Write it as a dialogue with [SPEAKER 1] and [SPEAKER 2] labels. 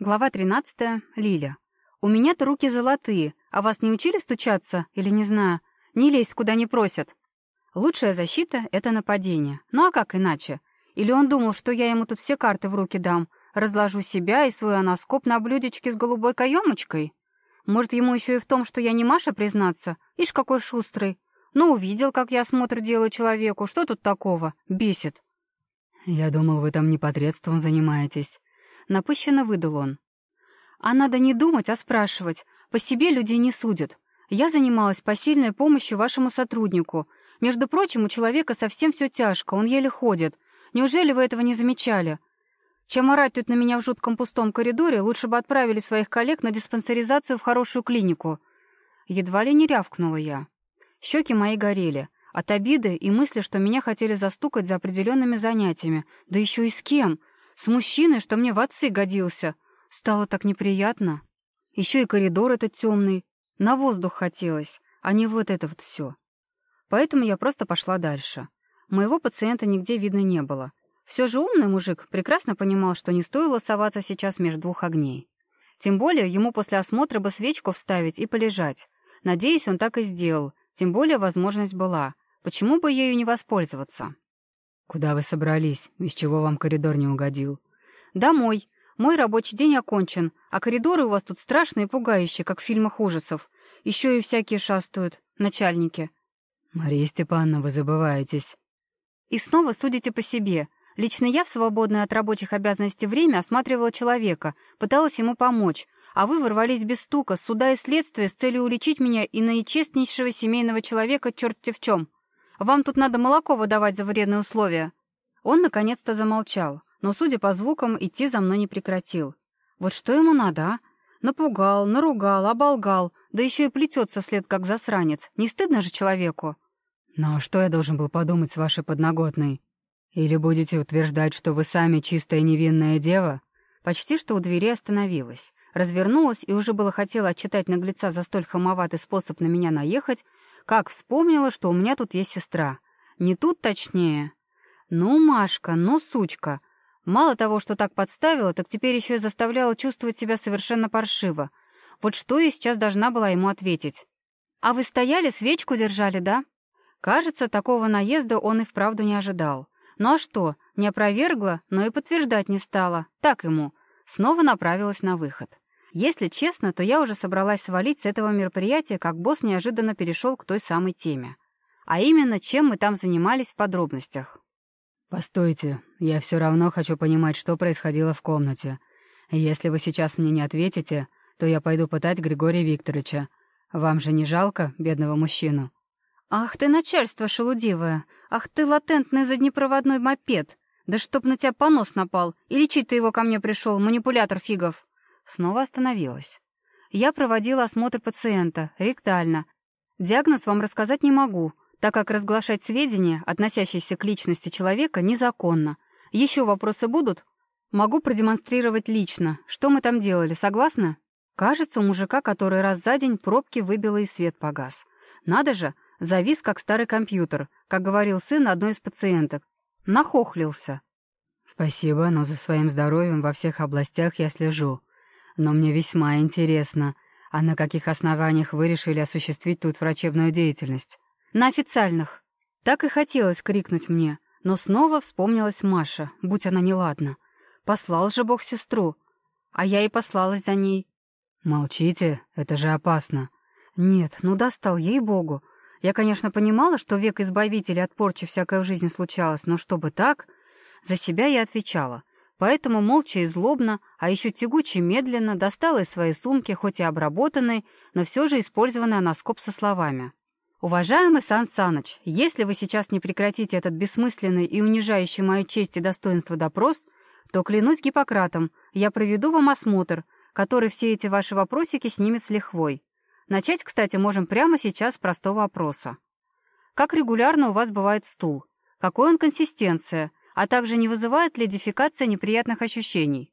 [SPEAKER 1] Глава 13. Лиля. «У меня-то руки золотые, а вас не учили стучаться? Или не знаю? Не лезь, куда не просят». Лучшая защита — это нападение. Ну а как иначе? Или он думал, что я ему тут все карты в руки дам, разложу себя и свой аноскоп на блюдечке с голубой каемочкой? Может, ему еще и в том, что я не Маша, признаться? Ишь, какой шустрый. Ну, увидел, как я смотр делаю человеку. Что тут такого? Бесит.
[SPEAKER 2] «Я думал, вы там непотребством занимаетесь».
[SPEAKER 1] Напыщенно выдал он. А надо не думать, а спрашивать. По себе людей не судят. Я занималась посильной помощью вашему сотруднику. Между прочим, у человека совсем все тяжко, он еле ходит. Неужели вы этого не замечали? Чем орать тут на меня в жутком пустом коридоре, лучше бы отправили своих коллег на диспансеризацию в хорошую клинику. Едва ли не рявкнула я. Щеки мои горели. От обиды и мысли, что меня хотели застукать за определенными занятиями. Да еще и с кем? С мужчиной, что мне в отцы годился. Стало так неприятно. Еще и коридор этот темный. На воздух хотелось, а не вот это вот все. Поэтому я просто пошла дальше. Моего пациента нигде видно не было. Все же умный мужик прекрасно понимал, что не стоило соваться сейчас между двух огней. Тем более ему после осмотра бы свечку вставить и полежать. Надеюсь, он так и сделал. Тем более возможность была. Почему бы ею не воспользоваться?
[SPEAKER 2] «Куда вы собрались? Из чего вам коридор не угодил?»
[SPEAKER 1] «Домой. Мой рабочий день окончен, а коридоры у вас тут страшные и пугающие, как в фильмах ужасов. Еще и всякие шастают, начальники».
[SPEAKER 2] «Мария Степановна, вы забываетесь».
[SPEAKER 1] «И снова судите по себе. Лично я в свободное от рабочих обязанностей время осматривала человека, пыталась ему помочь, а вы ворвались без стука, с суда и следствия с целью уличить меня и наичестнейшего семейного человека черт-те в чем». Вам тут надо молоко выдавать за вредные условия». Он наконец-то замолчал, но, судя по звукам, идти за мной не прекратил. Вот что ему надо, а? Напугал, наругал, оболгал, да еще и плетется вслед, как засранец. Не стыдно же человеку?
[SPEAKER 2] «Но что я должен был подумать с вашей подноготной? Или будете утверждать, что вы сами чистая невинная дева?»
[SPEAKER 1] как вспомнила, что у меня тут есть сестра. Не тут точнее. Ну, Машка, ну, сучка. Мало того, что так подставила, так теперь еще и заставляла чувствовать себя совершенно паршиво. Вот что я сейчас должна была ему ответить. «А вы стояли, свечку держали, да?» Кажется, такого наезда он и вправду не ожидал. Ну а что, не опровергла, но и подтверждать не стала. Так ему. Снова направилась на выход. Если честно, то я уже собралась свалить с этого мероприятия, как босс неожиданно перешел к той самой теме. А именно, чем мы там занимались в подробностях.
[SPEAKER 2] «Постойте, я все равно хочу понимать, что происходило в комнате. Если вы сейчас мне не ответите, то я пойду пытать Григория Викторовича. Вам же не жалко бедного мужчину?»
[SPEAKER 1] «Ах ты, начальство шелудивое! Ах ты, латентный заднепроводной мопед! Да чтоб на тебя понос напал! И лечить ты его ко мне пришел, манипулятор фигов!» Снова остановилась. Я проводила осмотр пациента, ректально. Диагноз вам рассказать не могу, так как разглашать сведения, относящиеся к личности человека, незаконно. Еще вопросы будут? Могу продемонстрировать лично, что мы там делали, согласна? Кажется, у мужика, который раз за день пробки выбило и свет погас. Надо же, завис, как старый компьютер, как говорил сын одной из пациенток. Нахохлился.
[SPEAKER 2] «Спасибо, но за своим здоровьем во всех областях я слежу. но мне весьма интересно, а на каких основаниях вы решили осуществить тут врачебную деятельность?
[SPEAKER 1] На официальных. Так и хотелось крикнуть мне, но снова вспомнилась Маша, будь она неладна. Послал же Бог сестру, а я и послалась за ней.
[SPEAKER 2] Молчите, это же опасно.
[SPEAKER 1] Нет, ну достал ей-богу. Я, конечно, понимала, что век избавителя от порчи всякое в жизни случалось, но чтобы так... За себя я отвечала. Поэтому молча и злобно, а еще тягуче медленно достала из своей сумки, хоть и обработанной, но все же использованной аноскоп со словами. «Уважаемый Сан Саныч, если вы сейчас не прекратите этот бессмысленный и унижающий мою честь и достоинство допрос, то, клянусь Гиппократом, я проведу вам осмотр, который все эти ваши вопросики снимет с лихвой. Начать, кстати, можем прямо сейчас с простого опроса. Как регулярно у вас бывает стул? Какой он консистенция? а также не вызывает ли дефекация неприятных ощущений.